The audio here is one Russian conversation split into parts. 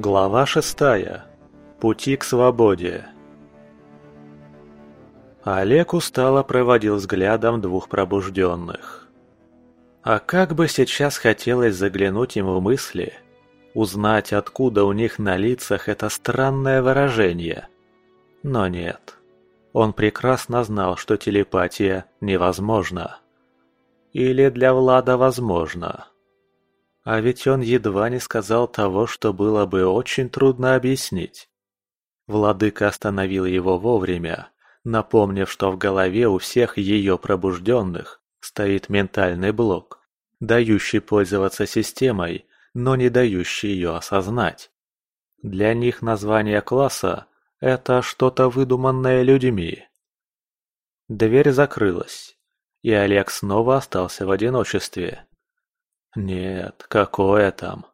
Глава шестая. Пути к свободе. Олег устало проводил взглядом двух пробужденных. А как бы сейчас хотелось заглянуть им в мысли, узнать, откуда у них на лицах это странное выражение. Но нет. Он прекрасно знал, что телепатия невозможна. Или для Влада возможна. А ведь он едва не сказал того, что было бы очень трудно объяснить. Владыка остановил его вовремя, напомнив, что в голове у всех ее пробужденных стоит ментальный блок, дающий пользоваться системой, но не дающий ее осознать. Для них название класса – это что-то выдуманное людьми. Дверь закрылась, и Олег снова остался в одиночестве. Нет, какое там.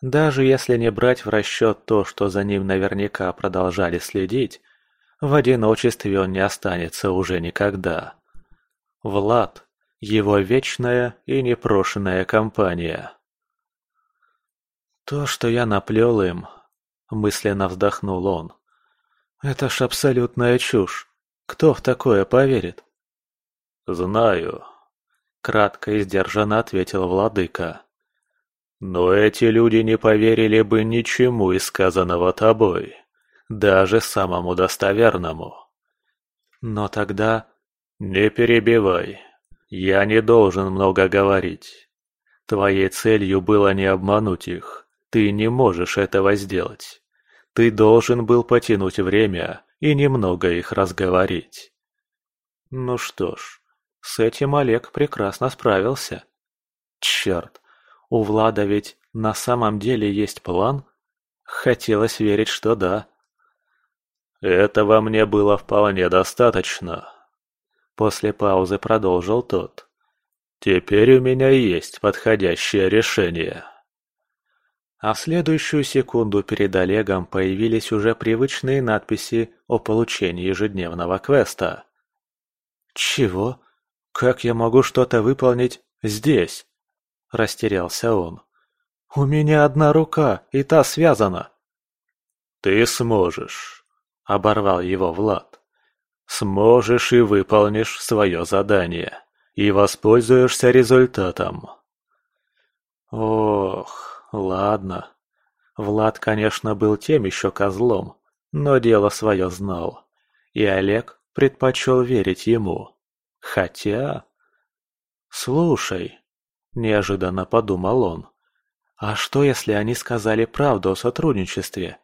Даже если не брать в расчет то, что за ним наверняка продолжали следить, в одиночестве он не останется уже никогда. Влад – его вечная и непрошенная компания. «То, что я наплел им», – мысленно вздохнул он. «Это ж абсолютная чушь. Кто в такое поверит?» «Знаю», Кратко и сдержанно ответил владыка. Но эти люди не поверили бы ничему из сказанного тобой, даже самому достоверному. Но тогда... Не перебивай. Я не должен много говорить. Твоей целью было не обмануть их. Ты не можешь этого сделать. Ты должен был потянуть время и немного их разговорить. Ну что ж, с этим Олег прекрасно справился. Черт, у Влада ведь на самом деле есть план? Хотелось верить, что да. Этого мне было вполне достаточно. После паузы продолжил тот. Теперь у меня есть подходящее решение. А в следующую секунду перед Олегом появились уже привычные надписи о получении ежедневного квеста. «Чего? «Как я могу что-то выполнить здесь?» – растерялся он. «У меня одна рука, и та связана». «Ты сможешь», – оборвал его Влад. «Сможешь и выполнишь свое задание, и воспользуешься результатом». Ох, ладно. Влад, конечно, был тем еще козлом, но дело свое знал, и Олег предпочел верить ему. Хотя... Слушай, неожиданно подумал он, а что если они сказали правду о сотрудничестве?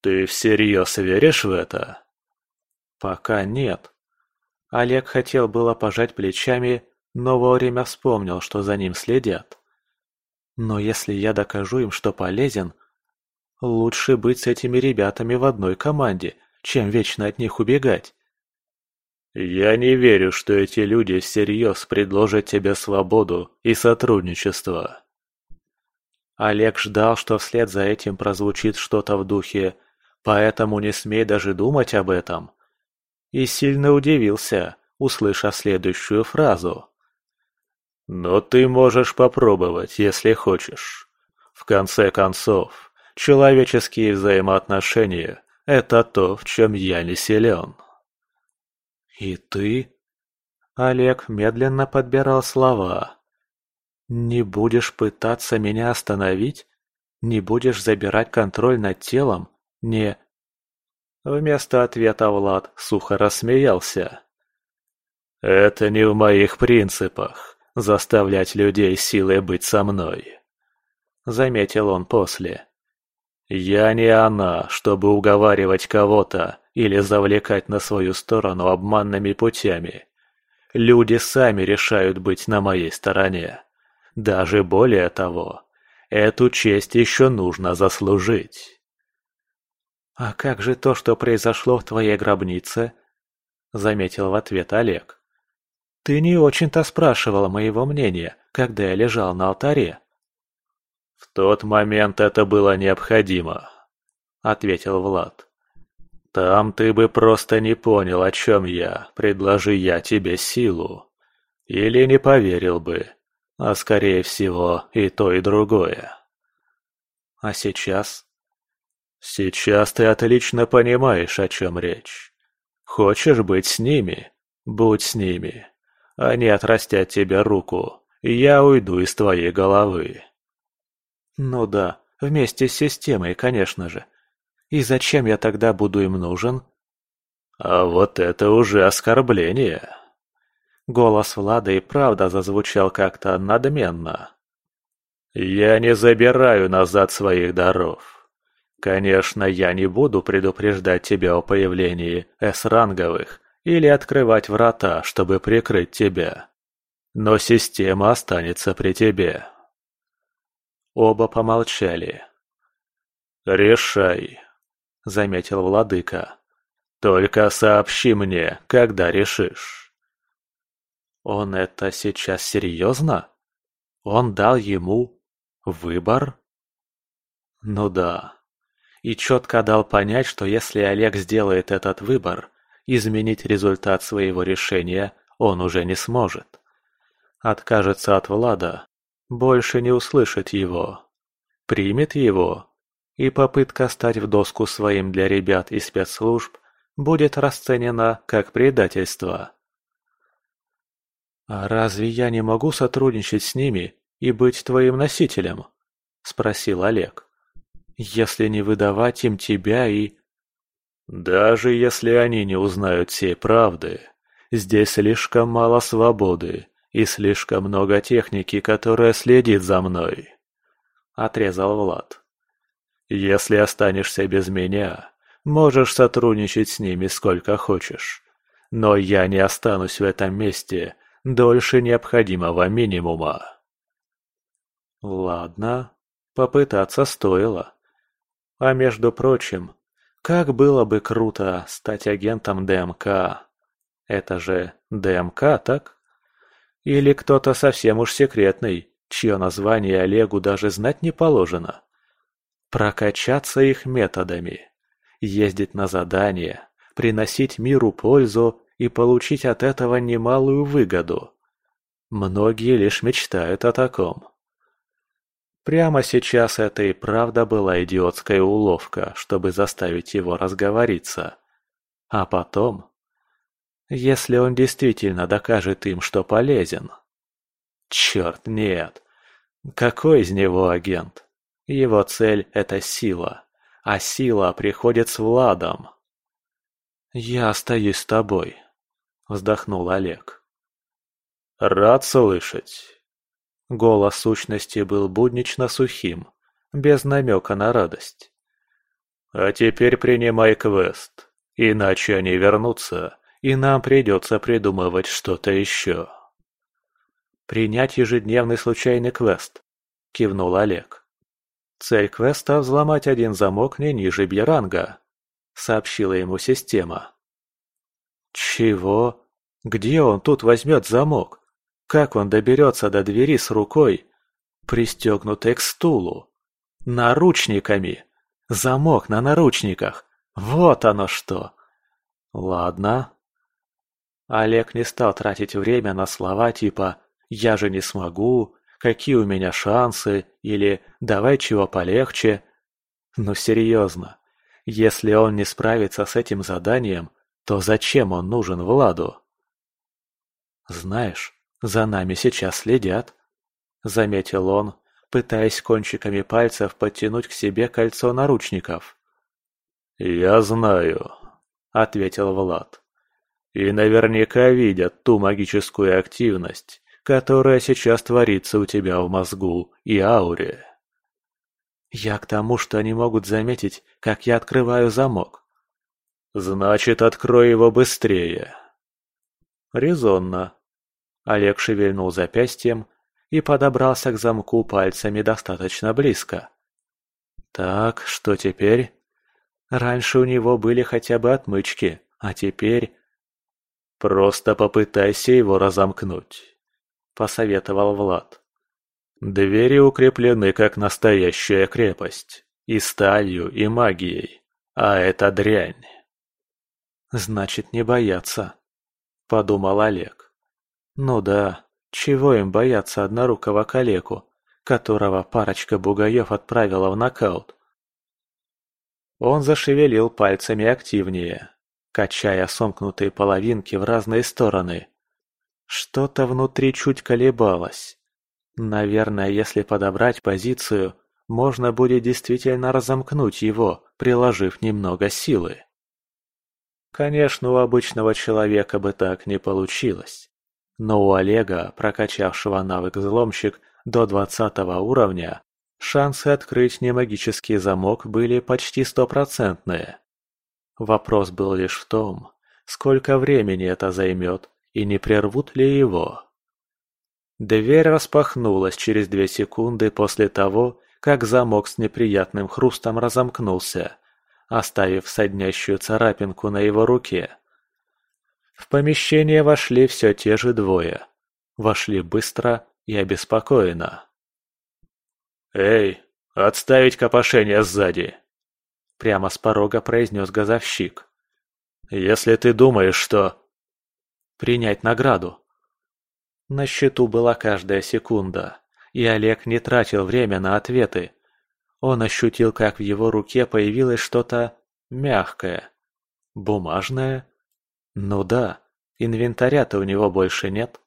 Ты всерьез веришь в это? Пока нет. Олег хотел было пожать плечами, но вовремя вспомнил, что за ним следят. Но если я докажу им, что полезен, лучше быть с этими ребятами в одной команде, чем вечно от них убегать. «Я не верю, что эти люди всерьез предложат тебе свободу и сотрудничество». Олег ждал, что вслед за этим прозвучит что-то в духе «поэтому не смей даже думать об этом». И сильно удивился, услышав следующую фразу. «Но ты можешь попробовать, если хочешь. В конце концов, человеческие взаимоотношения – это то, в чем я не силен». «И ты?» Олег медленно подбирал слова. «Не будешь пытаться меня остановить? Не будешь забирать контроль над телом? Не...» Вместо ответа Влад сухо рассмеялся. «Это не в моих принципах – заставлять людей силой быть со мной», – заметил он после. «Я не она, чтобы уговаривать кого-то или завлекать на свою сторону обманными путями. Люди сами решают быть на моей стороне. Даже более того, эту честь еще нужно заслужить. «А как же то, что произошло в твоей гробнице?» – заметил в ответ Олег. «Ты не очень-то спрашивал моего мнения, когда я лежал на алтаре». «В тот момент это было необходимо», – ответил Влад. Там ты бы просто не понял, о чем я, предложи я тебе силу. Или не поверил бы, а скорее всего и то, и другое. А сейчас? Сейчас ты отлично понимаешь, о чем речь. Хочешь быть с ними? Будь с ними. Они отрастят тебе руку, и я уйду из твоей головы. Ну да, вместе с системой, конечно же. И зачем я тогда буду им нужен? А вот это уже оскорбление. Голос Влада и правда зазвучал как-то надменно. Я не забираю назад своих даров. Конечно, я не буду предупреждать тебя о появлении С-ранговых или открывать врата, чтобы прикрыть тебя. Но система останется при тебе. Оба помолчали. «Решай», — заметил владыка. Только сообщи мне, когда решишь. Он это сейчас серьезно? Он дал ему выбор? Ну да. И четко дал понять, что если Олег сделает этот выбор, изменить результат своего решения он уже не сможет. Откажется от Влада, больше не услышит его. Примет его, и попытка стать в доску своим для ребят и спецслужб будет расценена как предательство. «А разве я не могу сотрудничать с ними и быть твоим носителем?» – спросил Олег. «Если не выдавать им тебя и...» «Даже если они не узнают всей правды, здесь слишком мало свободы и слишком много техники, которая следит за мной», – отрезал Влад. «Если останешься без меня, Можешь сотрудничать с ними сколько хочешь. Но я не останусь в этом месте дольше необходимого минимума. Ладно, попытаться стоило. А между прочим, как было бы круто стать агентом ДМК. Это же ДМК, так? Или кто-то совсем уж секретный, чье название Олегу даже знать не положено. Прокачаться их методами ездить на задания, приносить миру пользу и получить от этого немалую выгоду. Многие лишь мечтают о таком. Прямо сейчас это и правда была идиотская уловка, чтобы заставить его разговориться. А потом... Если он действительно докажет им, что полезен... Черт, нет. Какой из него агент? Его цель – это сила а сила приходит с Владом. «Я остаюсь с тобой», — вздохнул Олег. «Рад слышать». Голос сущности был буднично сухим, без намека на радость. «А теперь принимай квест, иначе они вернутся, и нам придется придумывать что-то еще». «Принять ежедневный случайный квест», — кивнул Олег. «Цель квеста – взломать один замок не ниже Бьеранга», – сообщила ему система. «Чего? Где он тут возьмет замок? Как он доберется до двери с рукой, пристегнутой к стулу? Наручниками! Замок на наручниках! Вот оно что!» «Ладно». Олег не стал тратить время на слова типа «я же не смогу», какие у меня шансы, или давай чего полегче. Но серьезно, если он не справится с этим заданием, то зачем он нужен Владу? Знаешь, за нами сейчас следят, заметил он, пытаясь кончиками пальцев подтянуть к себе кольцо наручников. «Я знаю», — ответил Влад. «И наверняка видят ту магическую активность, которая сейчас творится у тебя в мозгу и ауре. Я к тому, что они могут заметить, как я открываю замок. Значит, открой его быстрее. Резонно. Олег шевельнул запястьем и подобрался к замку пальцами достаточно близко. Так, что теперь? Раньше у него были хотя бы отмычки, а теперь... Просто попытайся его разомкнуть посоветовал Влад. Двери укреплены как настоящая крепость. И сталью, и магией. А это дрянь. Значит, не бояться, подумал Олег. Ну да, чего им бояться однорукого калеку, которого парочка бугаев отправила в нокаут. Он зашевелил пальцами активнее, качая сомкнутые половинки в разные стороны. Что-то внутри чуть колебалось. Наверное, если подобрать позицию, можно будет действительно разомкнуть его, приложив немного силы. Конечно, у обычного человека бы так не получилось. Но у Олега, прокачавшего навык взломщик до 20 уровня, шансы открыть немагический замок были почти стопроцентные. Вопрос был лишь в том, сколько времени это займет и не прервут ли его. Дверь распахнулась через две секунды после того, как замок с неприятным хрустом разомкнулся, оставив соднящую царапинку на его руке. В помещение вошли все те же двое. Вошли быстро и обеспокоенно. «Эй, отставить копошение сзади!» Прямо с порога произнес газовщик. «Если ты думаешь, что...» «Принять награду». На счету была каждая секунда, и Олег не тратил время на ответы. Он ощутил, как в его руке появилось что-то мягкое. Бумажное? Ну да, инвентаря-то у него больше нет.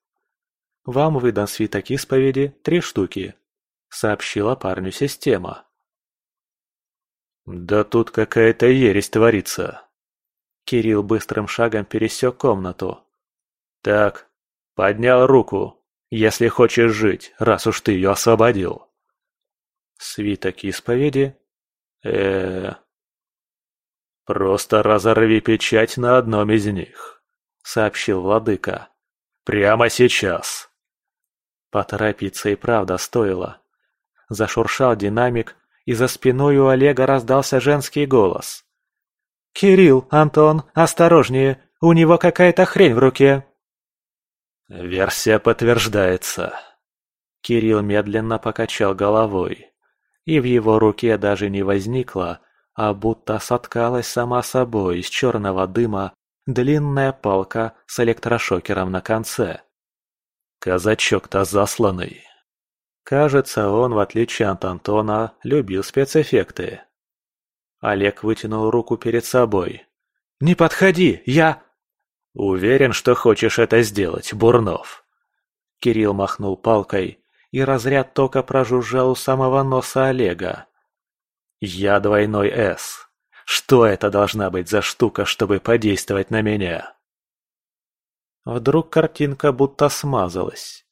Вам выдан свиток исповеди три штуки, сообщила парню система. Да тут какая-то ересь творится. Кирилл быстрым шагом пересек комнату. Так, поднял руку, если хочешь жить, раз уж ты ее освободил. Свиток исповеди? э «Просто разорви печать на одном из них», — сообщил владыка. «Прямо сейчас». Поторопиться и правда стоило. Зашуршал динамик, и за спиной у Олега раздался женский голос. «Кирилл, Антон, осторожнее, у него какая-то хрень в руке!» «Версия подтверждается». Кирилл медленно покачал головой, и в его руке даже не возникло, а будто соткалась сама собой из черного дыма длинная палка с электрошокером на конце. Казачок-то засланный. Кажется, он, в отличие от Антона, любил спецэффекты. Олег вытянул руку перед собой. «Не подходи, я...» «Уверен, что хочешь это сделать, Бурнов». Кирилл махнул палкой, и разряд тока прожужжал у самого носа Олега. «Я двойной «С». Что это должна быть за штука, чтобы подействовать на меня?» Вдруг картинка будто смазалась.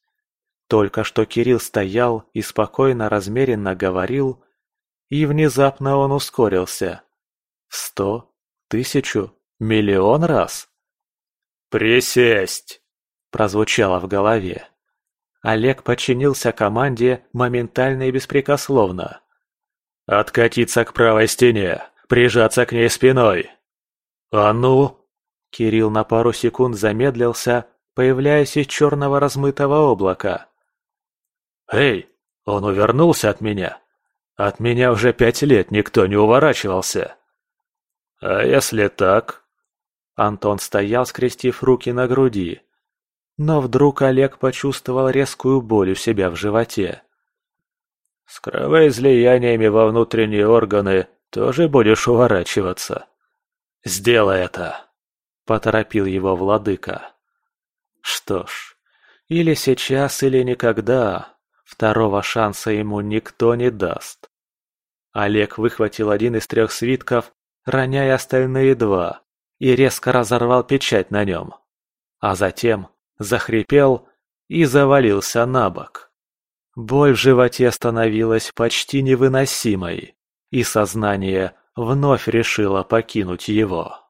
Только что Кирилл стоял и спокойно, размеренно говорил, и внезапно он ускорился. Сто? Тысячу? Миллион раз? «Присесть!» – прозвучало в голове. Олег подчинился команде моментально и беспрекословно. «Откатиться к правой стене, прижаться к ней спиной!» «А ну!» Кирилл на пару секунд замедлился, появляясь из черного размытого облака. «Эй, он увернулся от меня. От меня уже пять лет никто не уворачивался». «А если так?» Антон стоял, скрестив руки на груди. Но вдруг Олег почувствовал резкую боль у себя в животе. «С кровоизлияниями во внутренние органы тоже будешь уворачиваться?» «Сделай это!» — поторопил его владыка. «Что ж, или сейчас, или никогда. Второго шанса ему никто не даст. Олег выхватил один из трех свитков, роняя остальные два, и резко разорвал печать на нем. А затем захрипел и завалился на бок. Боль в животе становилась почти невыносимой, и сознание вновь решило покинуть его.